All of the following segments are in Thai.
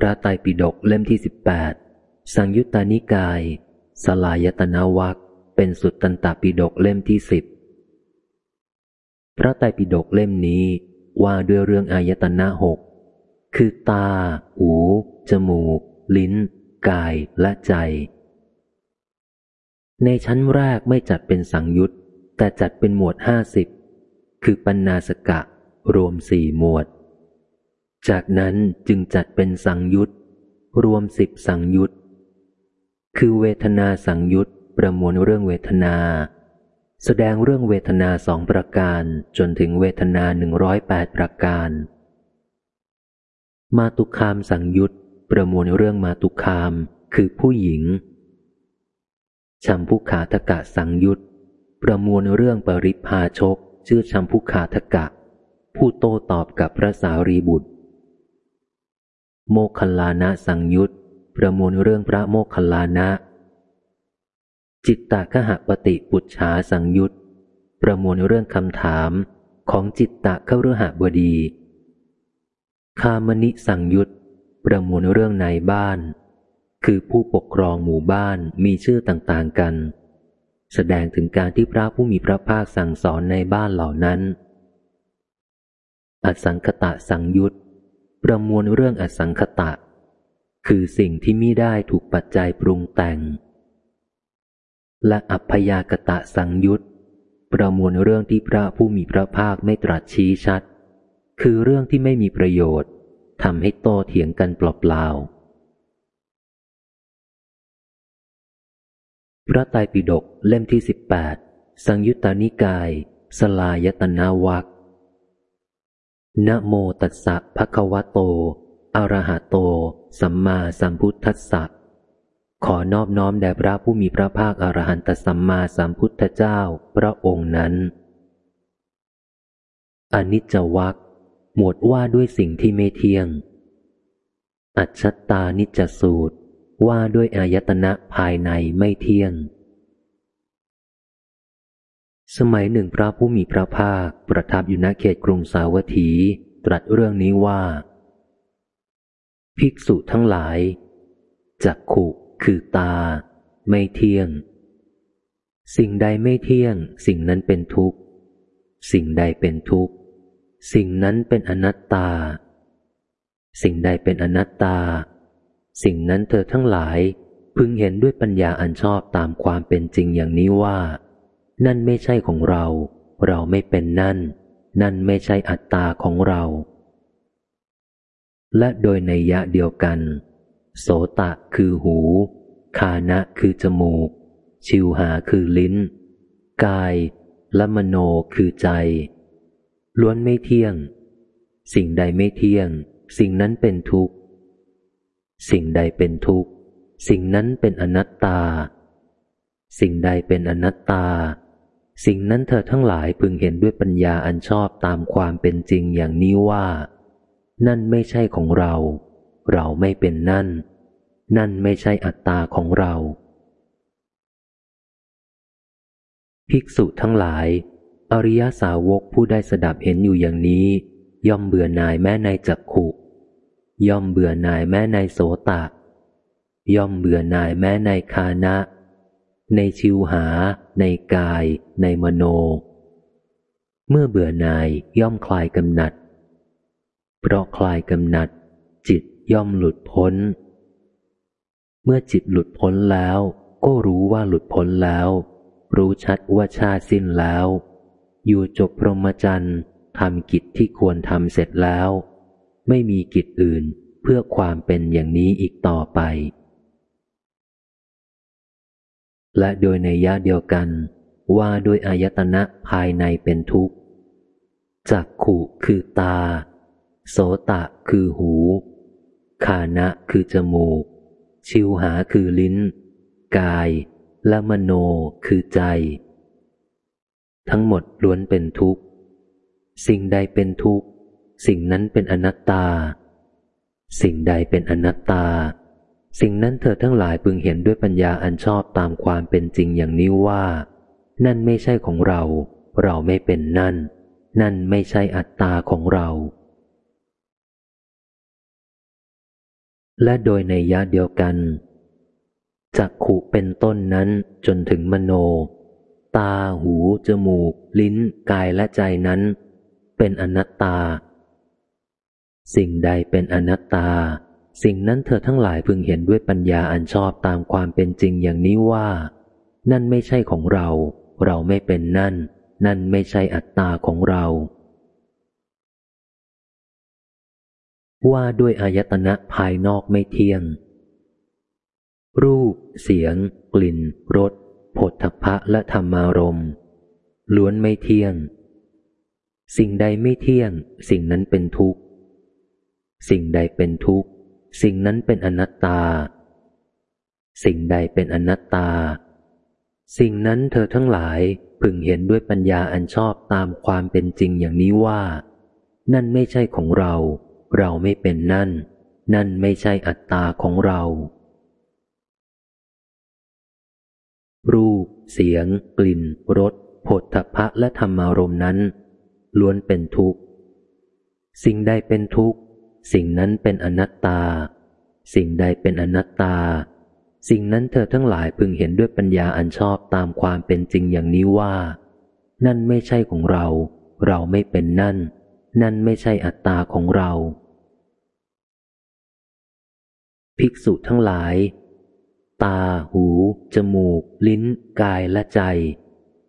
พระไตรปิฎกเล่มที่สิบแปดสังยุตตานิกาย สลายตนาวักเป็นสุดตันตปิฎกเล่มที่สิบพระไตรปิฎกเล่มนี้ว่าด้วยเรื่องอายตนะหกคือตา หู จมูก ลิ้น กาย และใจ ในชั้นแรกไม่จัดเป็นสังยุตแต่จัดเป็นหมวดห้าสิบคือปัญนาสกะ รวมสี่หมวด จากนั้นจึงจัดเป็นสังยุตรวมสิบสังยุตคือเวทนาสังยุตประมวลเรื่องเวทนา แสดงเรื่องเวทนาสองประการจนถึงเวทนาหนึ่งร้อยแปดประการ มาตุคามสังยุตประมวลเรื่องมาตุคามคือผู้หญิงชัมพุขาทกะสังยุตประมวลเรื่องปริพาชก ชื่อชัมพุขาทกะ ผู้โตตอบกับพระสารีบุตร โมคคลานะสังยุตประมวลเรื่องพระโมคคัลลานะ จิตตะขหปฏิปุจฉาสังยุตประมวลเรื่องคำถามของจิตตะขรหบดี คามนิสังยุตประมวลเรื่องในบ้าน คือผู้ปกครองหมู่บ้านมีชื่อต่างๆกัน แสดงถึงการที่พระผู้มีพระภาคสั่งสอนในบ้านเหล่านั้น อสังคตะสังยุต ประมวลเรื่องอสังคตะ คือสิ่งที่มิได้ถูกปัจจัยปรุงแต่ง และอัพยากตะสังยุตประมวลเรื่องที่พระผู้มีพระภาคไม่ตรัสชี้ชัด คือเรื่องที่ไม่มีประโยชน์ทำให้โตเถียงกันเปล่าๆพระไตรปิฎกเล่มที่สิบแปดสังยุตตานิกาย สลายตนาวัก นะโมตัสสะภะคะวะโตอรหะโต สัมมาสัมพุทธัสสะ ขอนอบน้อมแด่พระผู้มีพระภาคอรหันตสัมมาสัมพุทธเจ้าพระองค์นั้น อนิจจวักหมวดว่าด้วยสิ่งที่ไม่เที่ยง อัจฉตานิจจสูตรว่าด้วยอายตนะภายในไม่เที่ยง สมัยหนึ่งพระผู้มีพระภาค ประทับอยู่ณเขตกรุงสาวัตถี ตรัสเรื่องนี้ว่า ภิกษุทั้งหลาย จักขุคือตา ไม่เที่ยง สิ่งใดไม่เที่ยง สิ่งนั้นเป็นทุกข์ สิ่งใดเป็นทุกข์ สิ่งนั้นเป็นอนัตตา สิ่งใดเป็นอนัตตา สิ่งนั้นเธอทั้งหลายพึงเห็นด้วยปัญญาอันชอบตามความเป็นจริงอย่างนี้ว่า นั่นไม่ใช่ของเรา เราไม่เป็นนั่น นั่นไม่ใช่อัตตาของเรา และโดยในยะเดียวกัน โสตะคือหู คานะคือจมูก ชิวหาคือลิ้น กาย และมโนคือใจ ล้วนไม่เที่ยง สิ่งใดไม่เที่ยง สิ่งนั้นเป็นทุกข์ สิ่งใดเป็นทุกข์ สิ่งนั้นเป็นอนัตตาสิ่งใดเป็นอนัตตา สิ่งนั้นเธอทั้งหลายพึงเห็นด้วยปัญญาอันชอบตามความเป็นจริงอย่างนี้ว่า นั่นไม่ใช่ของเรา เราไม่เป็นนั่น นั่นไม่ใช่อัตตาของเรา ภิกษุทั้งหลาย อริยสาวกผู้ได้สดับเห็นอยู่อย่างนี้ ย่อมเบื่อหน่ายแม้ในจักขุย่อมเบื่อหน่ายแม้ในโสตะ ย่อมเบื่อหน่ายแม้ในคานะ ในชิวหา ในกาย ในมโน เมื่อเบื่อหน่ายย่อมคลายกำหนัด เพราะคลายกำหนัด จิตย่อมหลุดพ้น เมื่อจิตหลุดพ้นแล้ว ก็รู้ว่าหลุดพ้นแล้ว รู้ชัดว่าชาสิ้นแล้ว อยู่จบพรหมจรรย์ทำกิจที่ควรทำเสร็จแล้ว ไม่มีกิจอื่นเพื่อความเป็นอย่างนี้อีกต่อไป และโดยในยะเดียวกัน ว่าโดยอายตนะภายในเป็นทุกข์จักขุคือตา โสตะคือหูคานะคือจมูก ชิวหาคือลิ้น กาย และมโนคือใจ ทั้งหมดล้วนเป็นทุกข์ สิ่งใดเป็นทุกข์ สิ่งนั้นเป็นอนัตตา สิ่งใดเป็นอนัตตา สิ่งนั้นเธอทั้งหลายพึงเห็นด้วยปัญญาอันชอบตามความเป็นจริงอย่างนี้ว่า นั่นไม่ใช่ของเรา เราไม่เป็นนั่น นั่นไม่ใช่อัตตาของเรา และโดยในยะเดียวกันจักขุเป็นต้นนั้นจนถึงมโน ตาหู จมูก ลิ้น กายและใจนั้น เป็นอนัตตา สิ่งใดเป็นอนัตตา สิ่งนั้นเธอทั้งหลายพึงเห็นด้วยปัญญาอันชอบตามความเป็นจริงอย่างนี้ว่า นั่นไม่ใช่ของเรา เราไม่เป็นนั่น นั่นไม่ใช่อัตตาของเรา ว่าด้วยอายตนะภายนอกไม่เที่ยง รูป เสียง กลิ่นรสผลทพะและธรรมารมล้วนไม่เที่ยง สิ่งใดไม่เที่ยง สิ่งนั้นเป็นทุกข์ สิ่งใดเป็นทุกข์ สิ่งนั้นเป็นอนัตตา สิ่งใดเป็นอนัตตา สิ่งนั้นเธอทั้งหลายพึงเห็นด้วยปัญญาอันชอบตามความเป็นจริงอย่างนี้ว่า นั่นไม่ใช่ของเรา เราไม่เป็นนั่น นั่นไม่ใช่อัตตาของเรา รูป เสียง กลิ่นรสผลทพะและธรรมารมนั้น ล้วนเป็นทุกข์ สิ่งใดเป็นทุกข์ สิ่งนั้นเป็นอนัตตา สิ่งใดเป็นอนัตตา สิ่งนั้นเธอทั้งหลายพึงเห็นด้วยปัญญาอันชอบตามความเป็นจริงอย่างนี้ว่า นั่นไม่ใช่ของเรา เราไม่เป็นนั่น นั่นไม่ใช่อัตตาของเรา ภิกษุทั้งหลาย ตา หู จมูก ลิ้น กายและใจ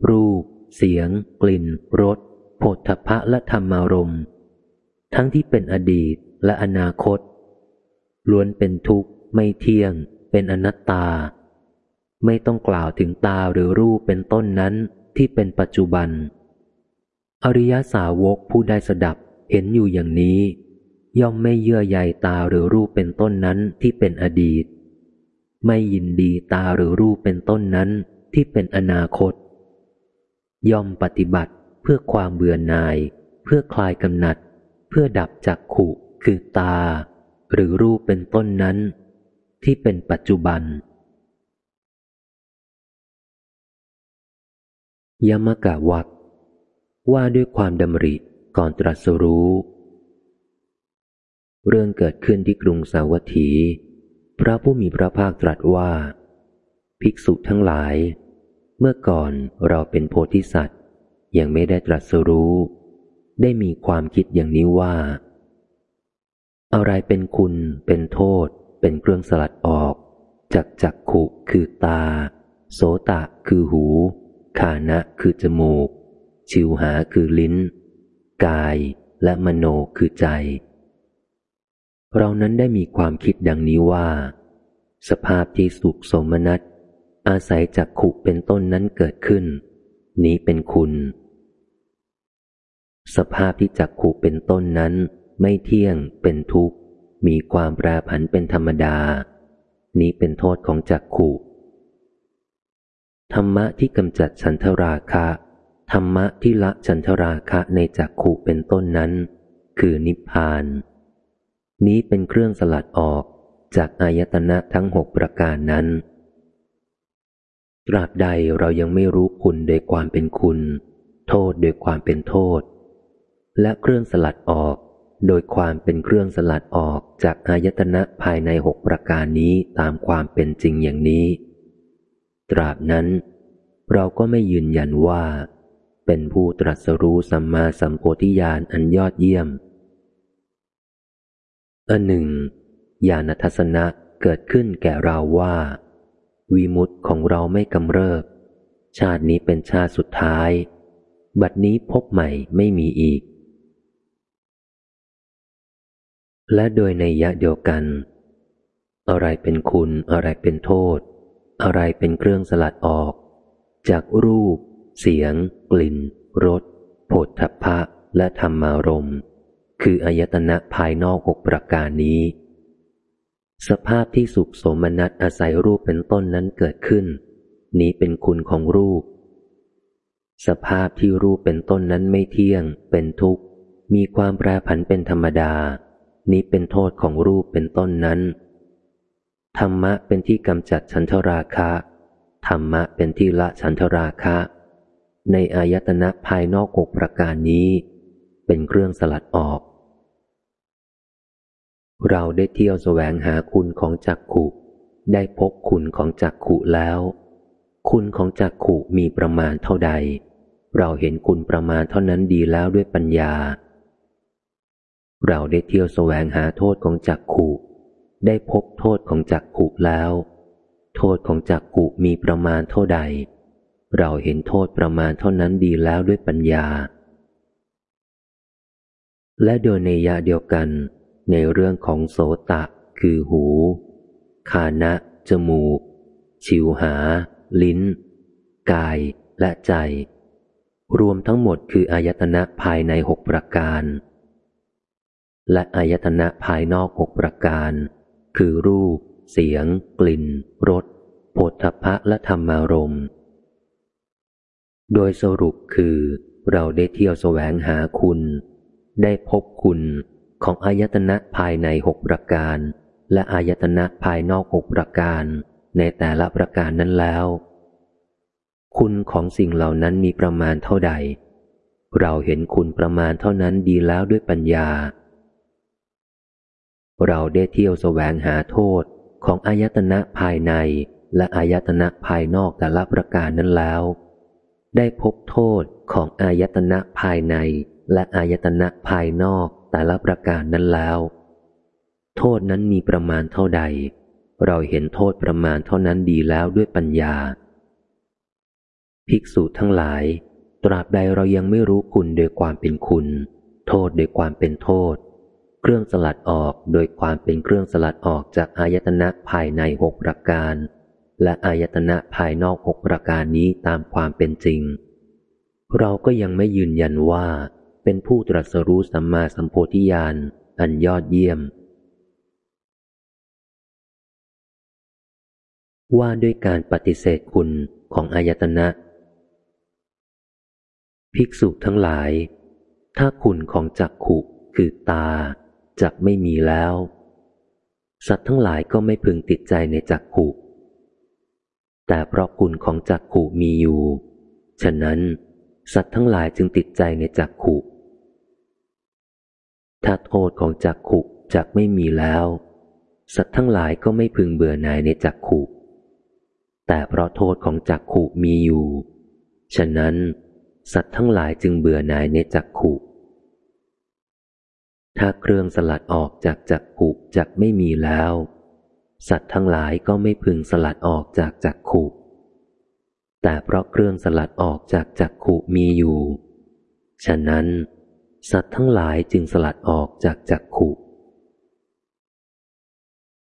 รูป เสียง กลิ่น รสโผฏฐพะและธรรมารมทั้งที่เป็นอดีต และอนาคต ล้วนเป็นทุกข์ไม่เที่ยง เป็นอนัตตา ไม่ต้องกล่าวถึงตาหรือรูปเป็นต้นนั้นที่เป็นปัจจุบัน อริยสาวกผู้ได้สดับเห็นอยู่อย่างนี้ ย่อมไม่เยื่อใยตาหรือรูปเป็นต้นนั้นที่เป็นอดีต ไม่ยินดีตาหรือรูปเป็นต้นนั้นที่เป็นอนาคต ย่อมปฏิบัติเพื่อความเบื่อหน่าย เพื่อคลายกำหนัด เพื่อดับจักขุ คือตา หรือรูปเป็นต้นนั้น ที่เป็นปัจจุบัน ยมกะวักว่าด้วยความดำริก่อนตรัสรู้ เรื่องเกิดขึ้นที่กรุงสาวัตถี พระผู้มีพระภาคตรัสว่า ภิกษุทั้งหลาย เมื่อก่อนเราเป็นโพธิสัตว์ยังไม่ได้ตรัสรู้ ได้มีความคิดอย่างนี้ว่า อะไรเป็นคุณ เป็นโทษ เป็นเครื่องสลัดออกจากจักขุคือตา โสตะคือหู ขานะคือจมูก ชิวหาคือลิ้น กายและมโนคือใจ เรานั้นได้มีความคิดดังนี้ว่า สภาพที่สุขสมนัตอาศัยจากขุเป็นต้นนั้นเกิดขึ้น นี้เป็นคุณ สภาพที่จักขุเป็นต้นนั้น ไม่เที่ยง เป็นทุกข์ มีความแปรผันเป็นธรรมดา นี้เป็นโทษของจักขุธรรมะที่กำจัดฉันทราคะ ธรรมะที่ละฉันทราคะในจักขุเป็นต้นนั้น คือนิพพาน นี้เป็นเครื่องสลัดออกจากอายตนะทั้งหกประการนั้น ตราบใดเรายังไม่รู้คุณโดยความเป็นคุณ โทษโดยความเป็นโทษ และเครื่องสลัดออก โดยความเป็นเครื่องสลัดออกจากอายตนะภายในหกประการนี้ตามความเป็นจริงอย่างนี้ ตราบนั้น เราก็ไม่ยืนยันว่า เป็นผู้ตรัสรู้สัมมาสัมโพธิญาณอันยอดเยี่ยมอันหนึ่งญาณทัศนะเกิดขึ้นแก่เราว่าวีมุตของเราไม่กำเริบ ชาตินี้เป็นชาติสุดท้าย บัดนี้พบใหม่ไม่มีอีก และโดยในยะเดียวกัน อะไรเป็นคุณ อะไรเป็นโทษ อะไรเป็นเครื่องสลัดออก จากรูป เสียง กลิ่นรสโผฏฐัพพะและธรรมารมคืออายตนะภายนอกหกประการนี้ สภาพที่สุขสมนัตอาศัยรูปเป็นต้นนั้นเกิดขึ้น นี้เป็นคุณของรูป สภาพที่รูปเป็นต้นนั้นไม่เที่ยง เป็นทุกข์ มีความแปรผันเป็นธรรมดา นี้เป็นโทษของรูปเป็นต้นนั้น ธรรมะเป็นที่กำจัดฉันทราคะ ธรรมะเป็นที่ละฉันทราคะ ในอายตนะภายนอกหกประการนี้ เป็นเครื่องสลัดออก เราได้เที่ยวแสวงหาคุณของจักขุได้พบคุณของจักขุแล้ว คุณของจักขุมีประมาณเท่าใด เราเห็นคุณประมาณเท่านั้นดีแล้วด้วยปัญญา เราได้เที่ยวแสวงหาโทษของจักขุ ได้พบโทษของจักขุแล้ว โทษของจักขุมีประมาณเท่าใด เราเห็นโทษประมาณเท่านั้นดีแล้วด้วยปัญญา และโดยในยะเดียวกัน ในเรื่องของโสตะ คือหูคานะ จมูก ชิวหา ลิ้น กายและใจ รวมทั้งหมดคืออายตนะภายในหกประการ และอายตนะภายนอกหกประการ คือรูป เสียง กลิ่นรสโผฏฐะและธรรมารมณ์ โดยสรุปคือ เราได้เที่ยวแสวงหาคุณ ได้พบคุณของอายตนะภายในหกประการ และอายตนะภายนอกหกประการ ในแต่ละประการนั้นแล้ว คุณของสิ่งเหล่านั้นมีประมาณเท่าใด เราเห็นคุณประมาณเท่านั้นดีแล้วด้วยปัญญา เราได้เที่ยวแสวงหาโทษของอายตนะภายในและอายตนะภายนอกแต่ละประการนั้นแล้ว ได้พบโทษของอายตนะภายในและอายตนะภายนอกแต่ละประการนั้นแล้ว โทษนั้นมีประมาณเท่าใด เราเห็นโทษประมาณเท่านั้นดีแล้วด้วยปัญญา ภิกษุทั้งหลาย ตราบใดเรายังไม่รู้คุณโดยความเป็นคุณ โทษโดยความเป็นโทษ เครื่องสลัดออกโดยความเป็นเครื่องสลัดออกจากอายตนะภายในหกประการ และอายตนะภายนอกหกประการนี้ตามความเป็นจริง เราก็ยังไม่ยืนยันว่า เป็นผู้ตรัสรู้สัมมาสัมโพธิญาณอันยอดเยี่ยม ว่าด้วยการปฏิเสธคุณของอายตนะ ภิกษุทั้งหลาย ถ้าคุณของจักขุคือตา จักไม่มีแล้ว สัตว์ทั้งหลายก็ไม่พึงติดใจในจักขุแต่เพราะคุณของจักขุมีอยู่ ฉะนั้น สัตว์ทั้งหลายจึงติดใจในจักขุถ้าโทษของจักขุจักไม่มีแล้ว สัตว์ทั้งหลายก็ไม่พึงเบื่อหน่ายในจักขุแต่เพราะโทษของจักขุมีอยู่ ฉะนั้น สัตว์ทั้งหลายจึงเบื่อหน่ายในจักขุ ถ้าเครื่องสลัดออกจากจักขุจักไม่มีแล้ว สัตว์ทั้งหลายก็ไม่พึงสลัดออกจากจักขุแต่เพราะเครื่องสลัดออกจากจักขุมีอยู่ ฉะนั้น สัตว์ทั้งหลายจึงสลัดออกจากจักขุ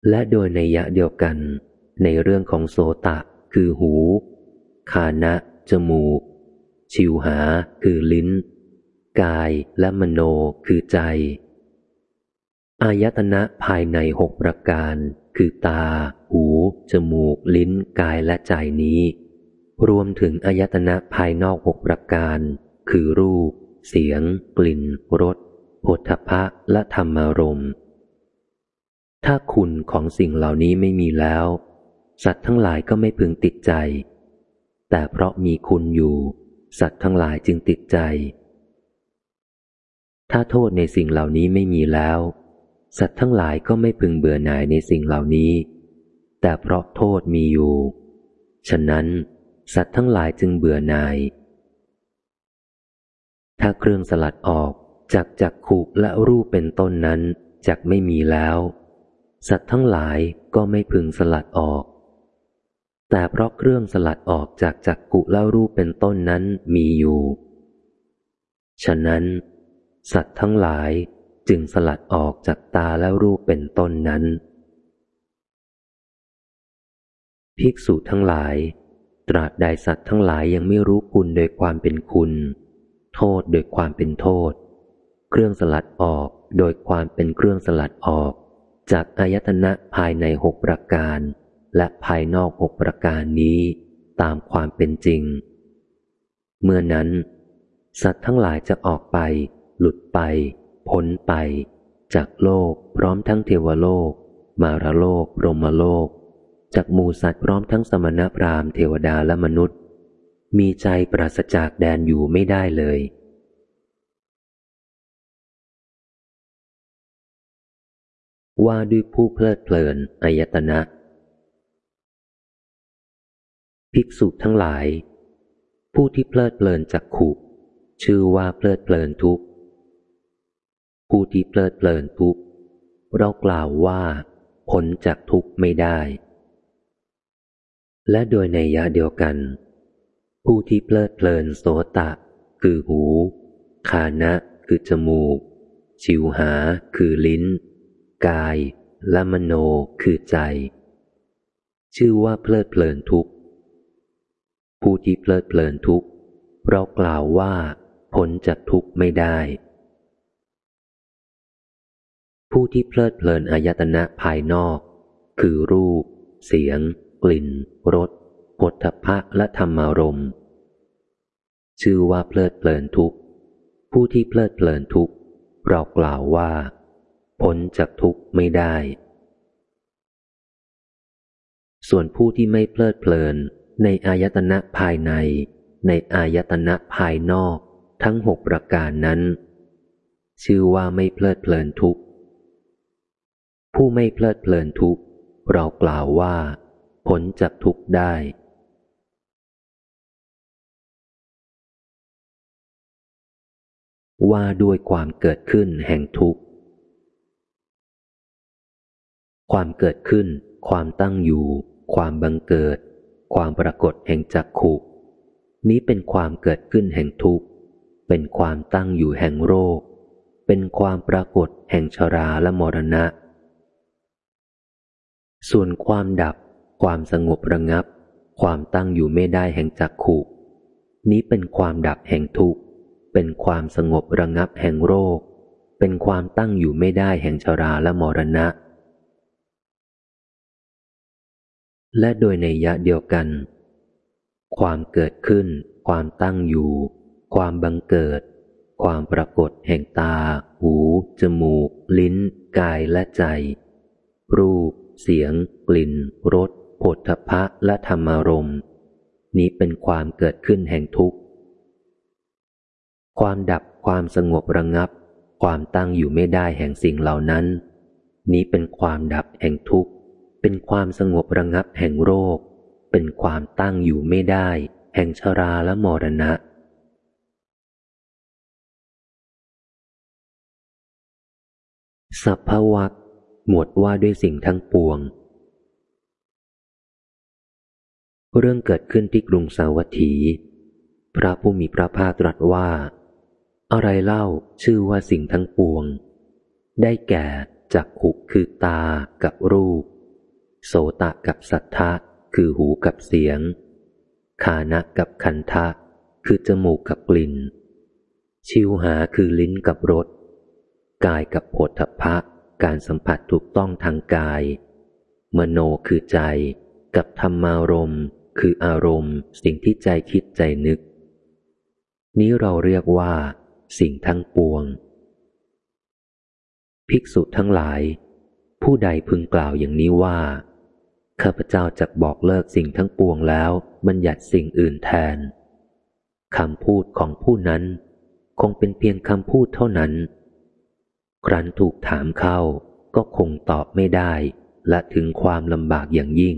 และโดยในยะเดียวกัน ในเรื่องของโสตะ คือหูคานะ จมูก ชิวหา คือลิ้น กายและมโนคือใจ อายตนะภายในหกประการ คือตา หู จมูก ลิ้น กายและใจนี้ รวมถึงอายตนะภายนอกหกประการ คือรูป เสียง กลิ่น รสโผฏฐะและธรรมารมณ์ ถ้าคุณของสิ่งเหล่านี้ไม่มีแล้ว สัตว์ทั้งหลายก็ไม่พึงติดใจ แต่เพราะมีคุณอยู่ สัตว์ทั้งหลายจึงติดใจ ถ้าโทษในสิ่งเหล่านี้ไม่มีแล้ว สัตว์ทั้งหลายก็ไม่พึงเบื่อหน่ายในสิ่งเหล่านี้ แต่เพราะโทษมีอยู่ ฉะนั้น สัตว์ทั้งหลายจึงเบื่อหน่าย ถ้าเครื่องสลัดออกจากจักขุและรูปเป็นต้นนั้นจักไม่มีแล้ว สัตว์ทั้งหลายก็ไม่พึงสลัดออก แต่เพราะเครื่องสลัดออกจากจักกุและรูปเป็นต้นนั้นมีอยู่ ฉะนั้น สัตว์ทั้งหลาย จึงสลัดออกจากตาและรูปเป็นต้นนั้น ภิกษุทั้งหลาย ตราบใดสัตว์ทั้งหลายยังไม่รู้คุณโดยความเป็นคุณ โทษโดยความเป็นโทษ เครื่องสลัดออกโดยความเป็นเครื่องสลัดออก จากอายตนะภายในหกประการ และภายนอกหกประการนี้ตามความเป็นจริง เมื่อนั้น สัตว์ทั้งหลายจะออกไป หลุดไป พ้นไปจากโลกพร้อมทั้งเทวโลก มารโลกรมโลก จากหมูสัตว์พร้อมทั้งสมณพราหมณ์เทวดาและมนุษย์ มีใจปราศจากแดนอยู่ไม่ได้เลย ว่าด้วยผู้เพลิดเพลินอายตนะ ภิกษุทั้งหลาย ผู้ที่เพลิดเพลินจักขุ ชื่อว่าเพลิดเพลินทุก ผู้ที่เพลิดเพลินทุกเรากล่าวว่าพ้นจากทุกไม่ได้ และโดยในยะเดียวกัน ผู้ที่เพลิดเพลินโสตะ คือหูคานะคือจมูก ชิวหา คือลิ้น กาย และมโนคือใจ ชื่อว่าเพลิดเพลินทุกผู้ที่เพลิดเพลินทุกเรากล่าวว่าพ้นจากทุกไม่ได้ ผู้ที่เพลิดเพลินอายตนะภายนอก คือรูป เสียง กลิ่นรสผลทพะและธรรมารมชื่อว่าเพลิดเพลินทุกผู้ที่เพลิดเพลินทุกเรากล่าวว่า พ้นจากทุกไม่ได้ ส่วนผู้ที่ไม่เพลิดเพลินในอายตนะภายใน ในอายตนะภายนอก ทั้งหกประการนั้น ชื่อว่าไม่เพลิดเพลินทุก ผู้ไม่เพลิดเพลินทุกเรากล่าวว่าพ้นจากทุกได้ ว่าด้วยความเกิดขึ้นแห่งทุกข์ ความเกิดขึ้น ความตั้งอยู่ ความบังเกิด ความปรากฏแห่งจักขุนี้เป็นความเกิดขึ้นแห่งทุกข์ เป็นความตั้งอยู่แห่งโรค เป็นความปรากฏแห่งชราและมรณะ ส่วนความดับ ความสงบระงับ ความตั้งอยู่ไม่ได้แห่งจักขุนี้เป็นความดับแห่งทุกข์ เป็นความสงบระงับแห่งโรค เป็นความตั้งอยู่ไม่ได้แห่งชราและมรณะ และโดยในยะเดียวกัน ความเกิดขึ้น ความตั้งอยู่ ความบังเกิด ความปรากฏแห่งตา หู จมูก ลิ้น กายและใจ รูป เสียง กลิ่นรสผลทพะและธรรมารมณ์ นี้เป็นความเกิดขึ้นแห่งทุกข์ ความดับความสงบระงับ ความตั้งอยู่ไม่ได้แห่งสิ่งเหล่านั้น นี้เป็นความดับแห่งทุกข์ เป็นความสงบระงับแห่งโรค เป็นความตั้งอยู่ไม่ได้ แห่งชราและมรณะสัพพวัก หมวดว่าด้วยสิ่งทั้งปวง เรื่องเกิดขึ้นที่กรุงสาวัตถี พระผู้มีพระภาคตรัสว่า อะไรเล่าชื่อว่าสิ่งทั้งปวง ได้แก่จักขุคือตากับรูป โสตะกับสัทธะคือหูกับเสียงคานะกับคันทะ คือจมูกกับกลิ่น ชิวหาคือลิ้นกับรส กายกับโผฏฐพะ การสัมผัสถูกต้องทางกาย มโนคือใจ กับธรรมารมณ์คืออารมณ์ สิ่งที่ใจคิดใจนึก นี้เราเรียกว่า สิ่งทั้งปวง ภิกษุทั้งหลาย ผู้ใดพึงกล่าวอย่างนี้ว่า ข้าพเจ้าจะบอกเลิกสิ่งทั้งปวงแล้วบัญญัติสิ่งอื่นแทนคำพูดของผู้นั้น คงเป็นเพียงคำพูดเท่านั้น ครั้นถูกถามเข้าก็คงตอบไม่ได้ และถึงความลำบากอย่างยิ่ง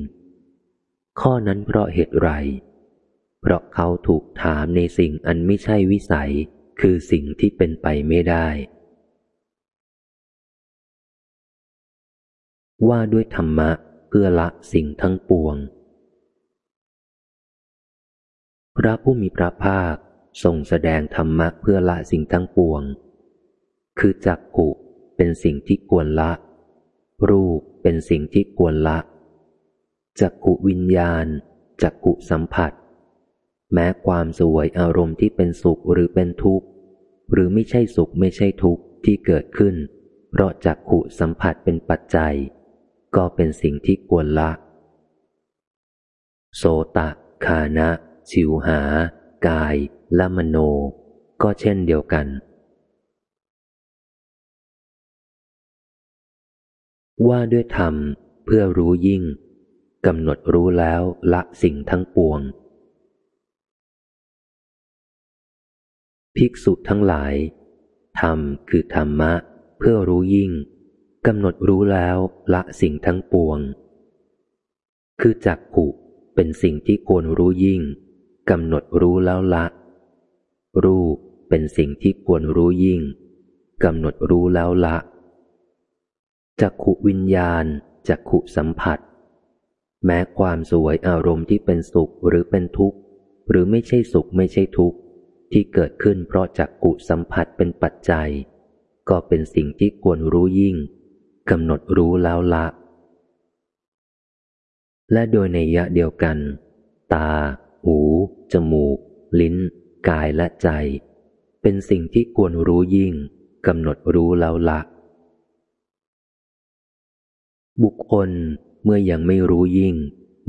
ข้อนั้นเพราะเหตุไร เพราะเขาถูกถามในสิ่งอันไม่ใช่วิสัย คือสิ่งที่เป็นไปไม่ได้ ว่าด้วยธรรมะเพื่อละสิ่งทั้งปวง พระผู้มีพระภาคทรงแสดงธรรมะเพื่อละสิ่งทั้งปวง คือจักขุเป็นสิ่งที่ควรละ รูปเป็นสิ่งที่ควรละ จักขุวิญญาณ จักขุสัมผัส แม้ความสวยอารมณ์ที่เป็นสุขหรือเป็นทุกข์ หรือไม่ใช่สุขไม่ใช่ทุกข์ที่เกิดขึ้น เพราะจักขุสัมผัสเป็นปัจจัย ก็เป็นสิ่งที่ควรละ โสตะคานะ ชิวหา กาย และมโน ก็เช่นเดียวกัน ว่าด้วยธรรมเพื่อรู้ยิ่งกำหนดรู้แล้วละสิ่งทั้งปวง ภิกษุทั้งหลาย ธรรมคือธรรมะ เพื่อรู้ยิ่งกำหนดรู้แล้วละสิ่งทั้งปวง คือจักขุเป็นสิ่งที่ควรรู้ยิ่งกำหนดรู้แล้วละ รูปเป็นสิ่งที่ควรรู้ยิ่งกำหนดรู้แล้วละ จักขุวิญญาณจักขุสัมผัส แม้ความสวยอารมณ์ที่เป็นสุขหรือเป็นทุกข์ หรือไม่ใช่สุขไม่ใช่ทุกข์ ที่เกิดขึ้นเพราะจักขุสัมผัสเป็นปัจจัย ก็เป็นสิ่งที่ควรรู้ยิ่งกำหนดรู้แล้วละ และโดยในยะเดียวกัน ตา หู จมูก ลิ้น กายและใจ เป็นสิ่งที่ควรรู้ยิ่งกำหนดรู้แล้วละ บุคคลเมื่อยังไม่รู้ยิ่ง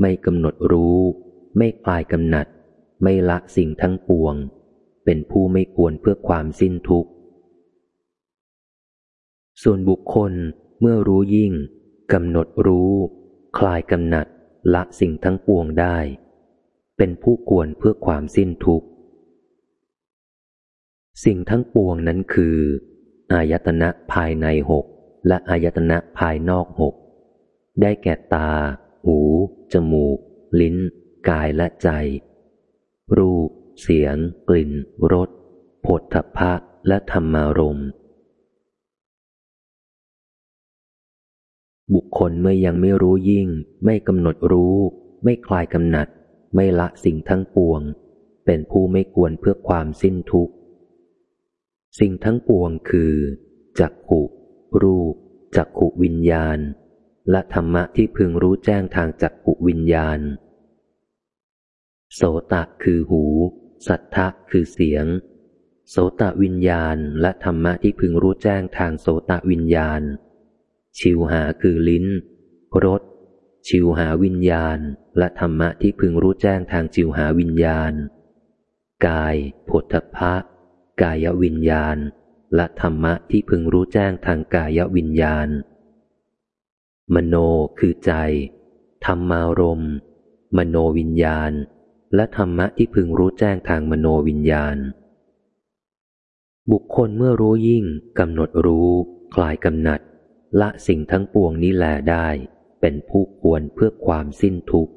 ไม่กำหนดรู้ ไม่คลายกำหนัด ไม่ละสิ่งทั้งปวง เป็นผู้ไม่ควรเพื่อความสิ้นทุกข์ ส่วนบุคคลเมื่อรู้ยิ่งกำหนดรู้ คลายกำหนัด ละสิ่งทั้งปวงได้ เป็นผู้ควรเพื่อความสิ้นทุกข์ สิ่งทั้งปวงนั้นคือ อายตนะภายในหกและอายตนะภายนอกหก ได้แก่ตา หู จมูก ลิ้น กายและใจ รูป เสียง กลิ่น รสผลทพะและธรรมารมณ์บุคคลเมื่อยังไม่รู้ยิ่ง ไม่กำหนดรู้ ไม่คลายกำหนัด ไม่ละสิ่งทั้งปวง เป็นผู้ไม่ควรเพื่อความสิ้นทุกข์ สิ่งทั้งปวงคือ จักขุ รูป จักขุวิญญาณ และธรรมะที่พึงรู้แจ้งทางจักขุวิญญาณ โสตะคือหู สัทธะคือเสียง โสตะวิญญาณ และธรรมะที่พึงรู้แจ้งทางโสตะวิญญาณ ชิวหาคือลิ้นรสชิวหาวิญญาณ และธรรมะที่พึงรู้แจ้งทางชิวหาวิญญาณ กายผลทพะ กายวิญญาณ และธรรมะที่พึงรู้แจ้งทางกายวิญญาณ มโนคือใจ ธรรมารมมโนวิญญาณ และธรรมะที่พึงรู้แจ้งทางมโนวิญญาณ บุคคลเมื่อรู้ยิ่งกำหนดรู้ คลายกำหนัด ละสิ่งทั้งปวงนี้แลได้ เป็นผู้ควรเพื่อความสิ้นทุกข์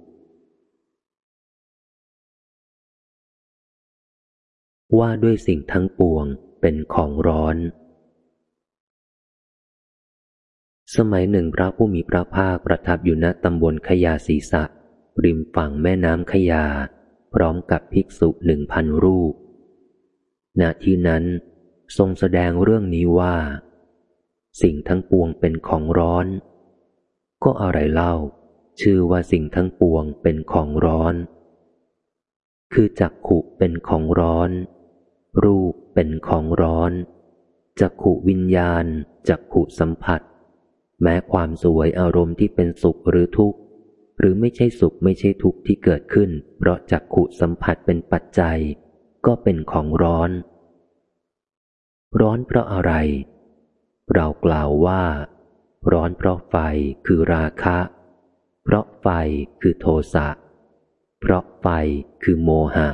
ว่าด้วยสิ่งทั้งปวงเป็นของร้อน สมัยหนึ่งพระผู้มีพระภาคประทับอยู่ณตำบลขยาศีสะริมฝั่งแม่น้ำขยา พร้อมกับภิกษุหนึ่งพันรูป ณ ที่นั้นทรงแสดงเรื่องนี้ว่า สิ่งทั้งปวงเป็นของร้อน ก็อะไรเล่า ชื่อว่าสิ่งทั้งปวงเป็นของร้อน คือจักขุเป็นของร้อน รูปเป็นของร้อน จักขุวิญญาณ จักขุสัมผัส แม้ความสวยอารมณ์ที่เป็นสุขหรือทุกข์ หรือไม่ใช่สุขไม่ใช่ทุกข์ที่เกิดขึ้น เพราะจักขุสัมผัสเป็นปัจจัย ก็เป็นของร้อน ร้อนเพราะอะไร เรากล่าวว่า ร้อนเพราะไฟคือราคะ เพราะไฟคือโทสะ เพราะไฟคือโมหะ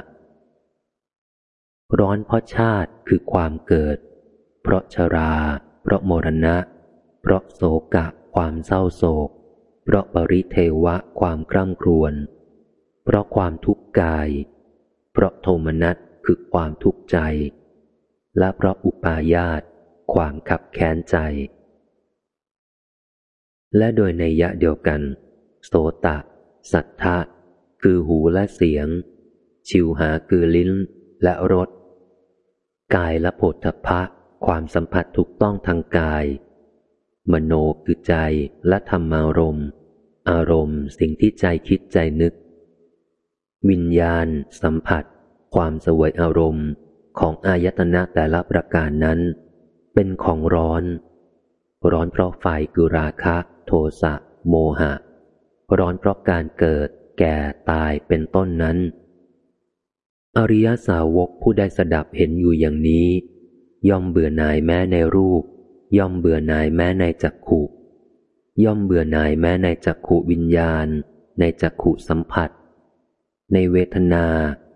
ร้อนเพราะชาติคือความเกิด เพราะชรา เพราะมรณะเพราะโศกะความเศร้าโศก เพราะปริเทวะความคร่ำครวญ เพราะความทุกข์กาย เพราะโทมนัสคือความทุกข์ใจ และเพราะอุปาญาตความขับแค้นใจ และโดยในยะเดียวกัน โสตะ สัทธะ คือหูและเสียง ชิวหาคือลิ้นและรส กายและโผฏฐะความสัมผัสถูกต้องทางกาย มโนคือใจและธรรมารมณ์อารมณ์สิ่งที่ใจคิดใจนึก วิญญาณ สัมผัส ความสวยอารมณ์ของอายตนะแต่ละประการนั้น เป็นของร้อน ร้อนเพราะไฟคือราคะ โทสะ โมหะ ร้อนเพราะการเกิด แก่ตายเป็นต้นนั้น อริยสาวกผู้ได้สดับเห็นอยู่อย่างนี้ ย่อมเบื่อหน่ายแม้ในรูป ย่อมเบื่อนายแม้ในจักขุย่อมเบื่อนายแม้ในจักขุวิญญาณ ในจักขุสัมผัส ในเวทนา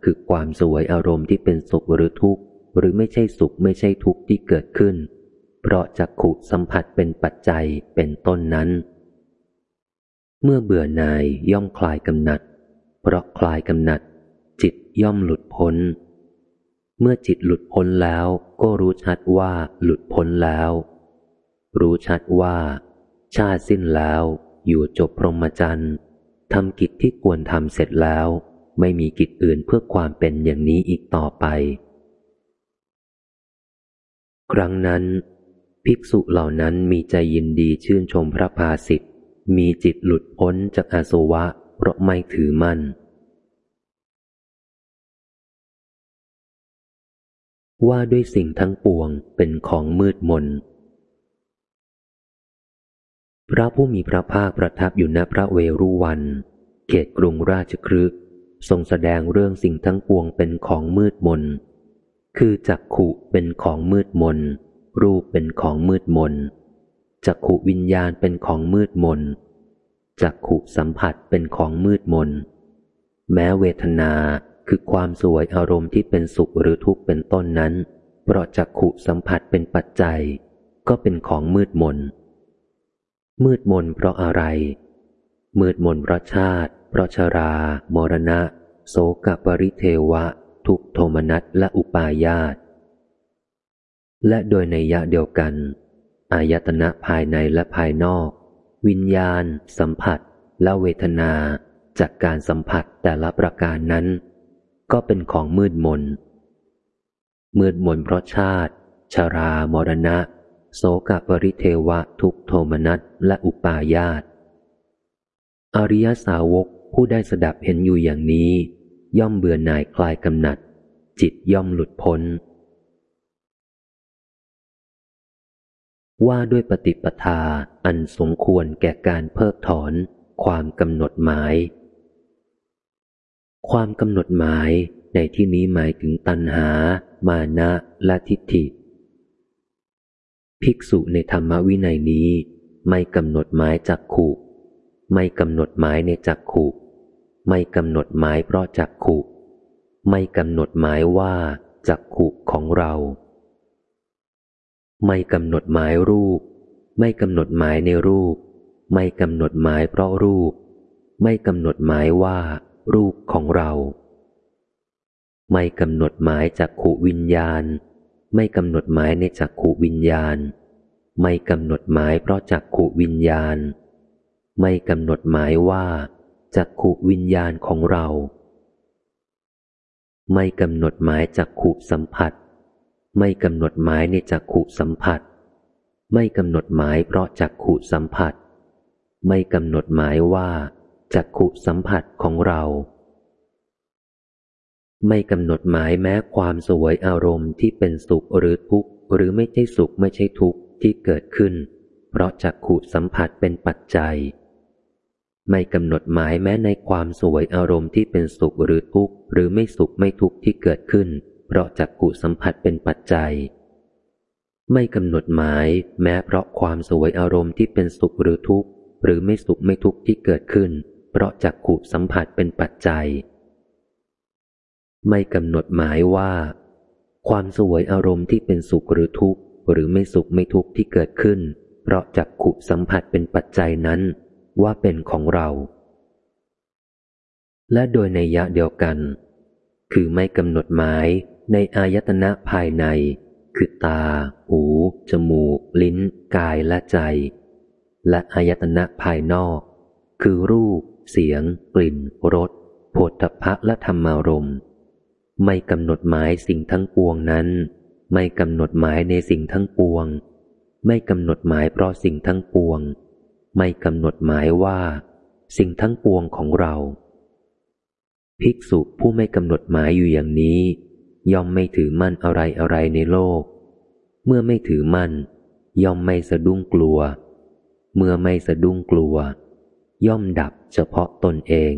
คือความสวยอารมณ์ที่เป็นสุขหรือทุกข์ หรือไม่ใช่สุขไม่ใช่ทุกข์ที่เกิดขึ้น เพราะจักขุสัมผัสเป็นปัจจัยเป็นต้นนั้น เมื่อเบื่อนายย่อมคลายกำหนัด เพราะคลายกำหนัด จิตย่อมหลุดพ้น เมื่อจิตหลุดพ้นแล้วก็รู้ชัดว่าหลุดพ้นแล้ว รู้ชัดว่า ชาติสิ้นแล้วอยู่จบพรหมจรรย์ทำกิจที่ควรทำเสร็จแล้ว ไม่มีกิจอื่นเพื่อความเป็นอย่างนี้อีกต่อไป ครั้งนั้น ภิกษุเหล่านั้นมีใจยินดีชื่นชมพระภาสิทธิ์มีจิตหลุดพ้นจากอาสวะเพราะไม่ถือมั่น ว่าด้วยสิ่งทั้งปวงเป็นของมืดมน พระผู้มีพระภาคประทับอยู่ณพระเวรุวัน เขตกรุงราชครึกทรงแสดงเรื่องสิ่งทั้งปวงเป็นของมืดมน คือจักขุเป็นของมืดมน รูปเป็นของมืดมน จักขุวิญญาณเป็นของมืดมน จักขุสัมผัสเป็นของมืดมน แม้เวทนาคือความสวยอารมณ์ที่เป็นสุขหรือทุกข์เป็นต้นนั้น เพราะจักขุสัมผัสเป็นปัจจัย ก็เป็นของมืดมน มืดมนเพราะอะไร มืดมนเพราะชาติ เพราะชรา มรณะ โสกปริเทวะ ทุกโทมนัสและอุปาญาต และโดยในยะเดียวกัน อายตนะภายในและภายนอก วิญญาณ สัมผัส และเวทนาจากการสัมผัสแต่ละประการนั้น ก็เป็นของมืดมน มืดมนเพราะชาติชารา มรณะ โสกปริเทวะทุกโทมนัสและอุปาญาต อริยสาวกผู้ได้สดับเห็นอยู่อย่างนี้ ย่อมเบื่อหน่ายคลายกำหนัด จิตย่อมหลุดพ้น ว่าด้วยปฏิปทาอันสมควรแก่การเพิกถอน ความกำหนดหมาย ความกำหนดหมายในที่นี้หมายถึงตัณหา มานะและทิฏฐิ ภิกษุในธรรมวินัยนี้ ไม่กำหนดหมายจักขุไม่กำหนดหมายในจักขุไม่กำหนดหมายเพราะจักขุไม่กำหนดหมายว่าจักขุของเรา ไม่กำหนดหมายรูป ไม่กำหนดหมายในรูป ไม่กำหนดหมายเพราะรูป ไม่กำหนดหมายว่ารูปของเรา ไม่กำหนดหมายจากขูวิญญาณ ไม่กำหนดหมายในจักขูวิญญาณ ไม่กำหนดหมายเพราะจักขูวิญญาณ ไม่กำหนดหมายว่าจักขูวิญญาณของเรา ไม่กำหนดหมายจักขูสัมผัส ไม่กำหนดหมายในจักขูสัมผัส ไม่กำหนดหมายเพราะจักขูสัมผัส ไม่กำหนดหมายว่าจักขุสัมผัสของเรา ไม่กำหนดหมายแม้ความสวยอารมณ์ที่เป็นสุขหรือทุกข์หรือไม่ใช่สุขไม่ใช่ทุกข์ที่เกิดขึ้น เพราะจักขุสัมผัสเป็นปัจจัย ไม่กำหนดหมายแม้ในความสวยอารมณ์ที่เป็นสุขหรือทุกข์หรือไม่สุขไม่ทุกข์ที่เกิดขึ้น เพราะจักขุสัมผัสเป็นปัจจัย ไม่กำหนดหมายแม้เพราะความสวยอารมณ์ที่เป็นสุขหรือทุกข์หรือไม่สุขไม่ทุกข์ที่เกิดขึ้น เพราะจักขุสัมผัสเป็นปัจจัย ไม่กำหนดหมายว่า ความสวยอารมณ์ที่เป็นสุขหรือทุกข์ หรือไม่สุขไม่ทุกข์ที่เกิดขึ้น เพราะจักขุสัมผัสเป็นปัจจัยนั้น ว่าเป็นของเรา และโดยในยะเดียวกัน คือไม่กำหนดหมายในอายตนะภายใน คือตา หู จมูก ลิ้น กายและใจ และอายตนะภายนอก คือรูป เสียง กลิ่นรสผฏฐพะและธรรมารมณ์ ไม่กำหนดหมายสิ่งทั้งปวงนั้น ไม่กำหนดหมายในสิ่งทั้งปวง ไม่กำหนดหมายเพราะสิ่งทั้งปวง ไม่กำหนดหมายว่า สิ่งทั้งปวงของเรา ภิกษุผู้ไม่กำหนดหมายอยู่อย่างนี้ ย่อมไม่ถือมั่นอะไรอะไรในโลก เมื่อไม่ถือมั่น ย่อมไม่สะดุ้งกลัว เมื่อไม่สะดุ้งกลัว ย่อมดับเฉพาะตนเอง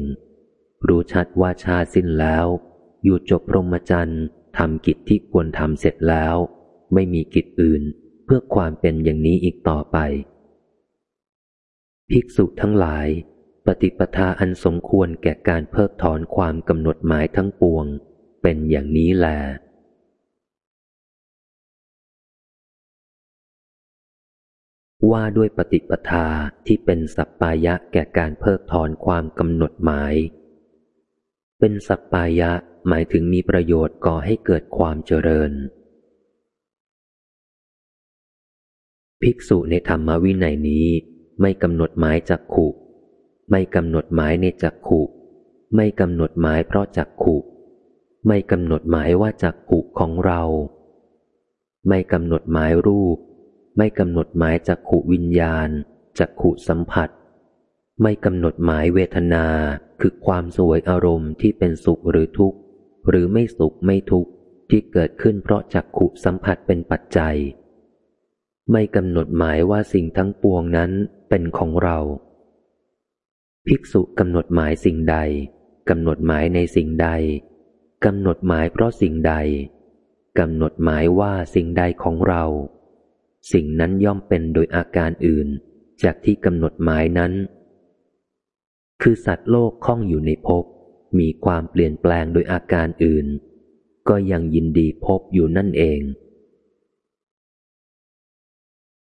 รู้ชัดว่าชาสิ้นแล้ว อยู่จบพรหมจรรย์ทำกิจที่ควรทำเสร็จแล้ว ไม่มีกิจอื่นเพื่อความเป็นอย่างนี้อีกต่อไป ภิกษุทั้งหลาย ปฏิปทาอันสมควรแก่การเพิกถอนความกำหนดหมายทั้งปวง เป็นอย่างนี้แลว่าด้วยปฏิปทาที่เป็นสัปปายะแก่การเพิกถอนความกำหนดหมาย เป็นสัปปายะหมายถึงมีประโยชน์ก่อให้เกิดความเจริญ ภิกษุในธรรมวินัยนี้ ไม่กำหนดหมายจักขุไม่กำหนดหมายในจักขุไม่กำหนดหมายเพราะจักขุไม่กำหนดหมายว่าจักขุของเรา ไม่กำหนดหมายรูป ไม่กำหนดหมายจักขุวิญญาณจักขุสัมผัส ไม่กำหนดหมายเวทนาคือความสวยอารมณ์ที่เป็นสุขหรือทุกข์ หรือไม่สุขไม่ทุกข์ ที่เกิดขึ้นเพราะจักขุสัมผัสเป็นปัจจัย ไม่กำหนดหมายว่าสิ่งทั้งปวงนั้นเป็นของเรา ภิกษุกำหนดหมายสิ่งใดกำหนดหมายในสิ่งใดกำหนดหมายเพราะสิ่งใดกำหนดหมายว่าสิ่งใดของเรา สิ่งนั้นย่อมเป็นโดยอาการอื่น จากที่กำหนดหมายนั้น คือสัตว์โลกคล้องอยู่ในภพมีความเปลี่ยนแปลงโดยอาการอื่น ก็ยังยินดีพบอยู่นั่นเอง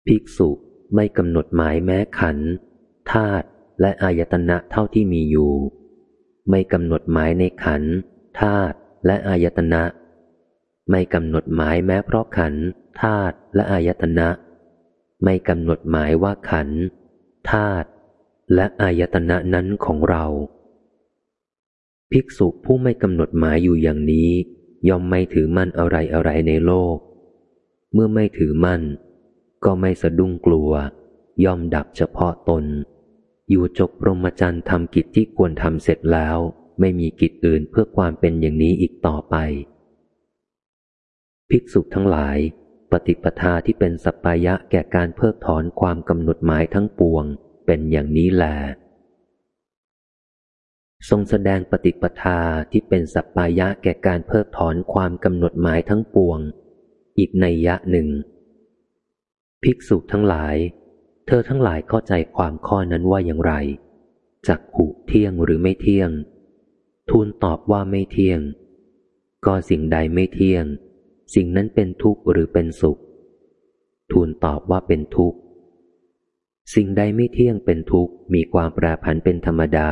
ภิกษุไม่กำหนดหมายแม้ขันธาตุและอายตนะเท่าที่มีอยู่ ไม่กำหนดหมายในขันธาตุและอายตนะ ไม่กำหนดหมายแม้เพราะขันธาตุและอายตนะ ไม่กำหนดหมายว่าขันธาตุ และอายตนะนั้นของเรา ภิกษุผู้ไม่กำหนดหมายอยู่อย่างนี้ ย่อมไม่ถือมั่นอะไรอะไรในโลก เมื่อไม่ถือมั่น ก็ไม่สะดุ้งกลัว ย่อมดับเฉพาะตน อยู่จบรมจันทร์ทำกิจที่ควรทำเสร็จแล้ว ไม่มีกิจอื่นเพื่อความเป็นอย่างนี้อีกต่อไป ภิกษุทั้งหลาย ปฏิปทาที่เป็นสัปปายะแก่การเพิกถอนความกำหนดหมายทั้งปวง เป็นอย่างนี้แล ทรงแสดงปฏิปทาที่เป็นสัปปายะแก่การเพิกถอนความกำหนดหมายทั้งปวง อีกในยะหนึ่ง ภิกษุทั้งหลาย เธอทั้งหลายเข้าใจความข้อนั้นว่าอย่างไร จักขุเที่ยงหรือไม่เที่ยง ทูลตอบว่าไม่เที่ยง ก็สิ่งใดไม่เที่ยง สิ่งนั้นเป็นทุกข์หรือเป็นสุข ทูลตอบว่าเป็นทุกข์ สิ่งใดไม่เที่ยงเป็นทุกข์มีความแปรผันเป็นธรรมดา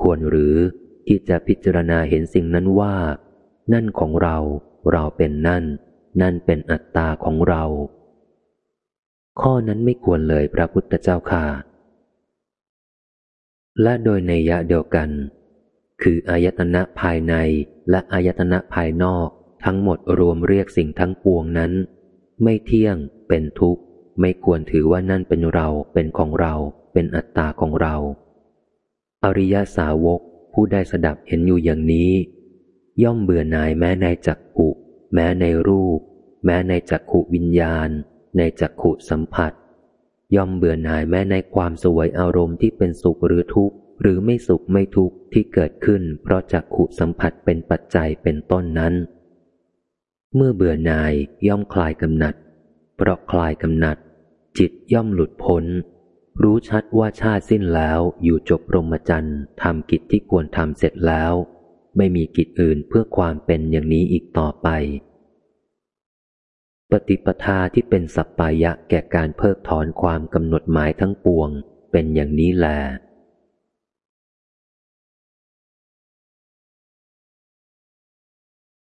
ควรหรือที่จะพิจารณาเห็นสิ่งนั้นว่า นั่นของเรา เราเป็นนั่น นั่นเป็นอัตตาของเรา ข้อนั้นไม่ควรเลยพระพุทธเจ้าค่ะ และโดยในยะเดียวกัน คืออายตนะภายในและอายตนะภายนอกทั้งหมดรวมเรียกสิ่งทั้งปวงนั้น ไม่เที่ยงเป็นทุกข์ ไม่ควรถือว่านั่นเป็นเราเป็นของเราเป็นอัตตาของเรา อริยสาวกผู้ได้สดับเห็นอยู่อย่างนี้ ย่อมเบื่อหน่ายแม้ในจักขุแม้ในรูป แม้ในจักขุวิญญาณ ในจักขุสัมผัส ย่อมเบื่อหน่ายแม้ในความสวยอารมณ์ที่เป็นสุขหรือทุกข์หรือไม่สุขไม่ทุกข์ที่เกิดขึ้น เพราะจักขุสัมผัสเป็นปัจจัยเป็นต้นนั้น เมื่อเบื่อหน่ายย่อมคลายกำหนัด เพราะคลายกำหนัด จิตย่อมหลุดพ้น รู้ชัดว่าชาติสิ้นแล้วอยู่จบรมจันทร์ทำกิจที่ควรทำเสร็จแล้ว ไม่มีกิจอื่นเพื่อความเป็นอย่างนี้อีกต่อไป ปฏิปทาที่เป็นสัปปายะแก่การเพิกถอนความกำหนดหมายทั้งปวง เป็นอย่างนี้แหละ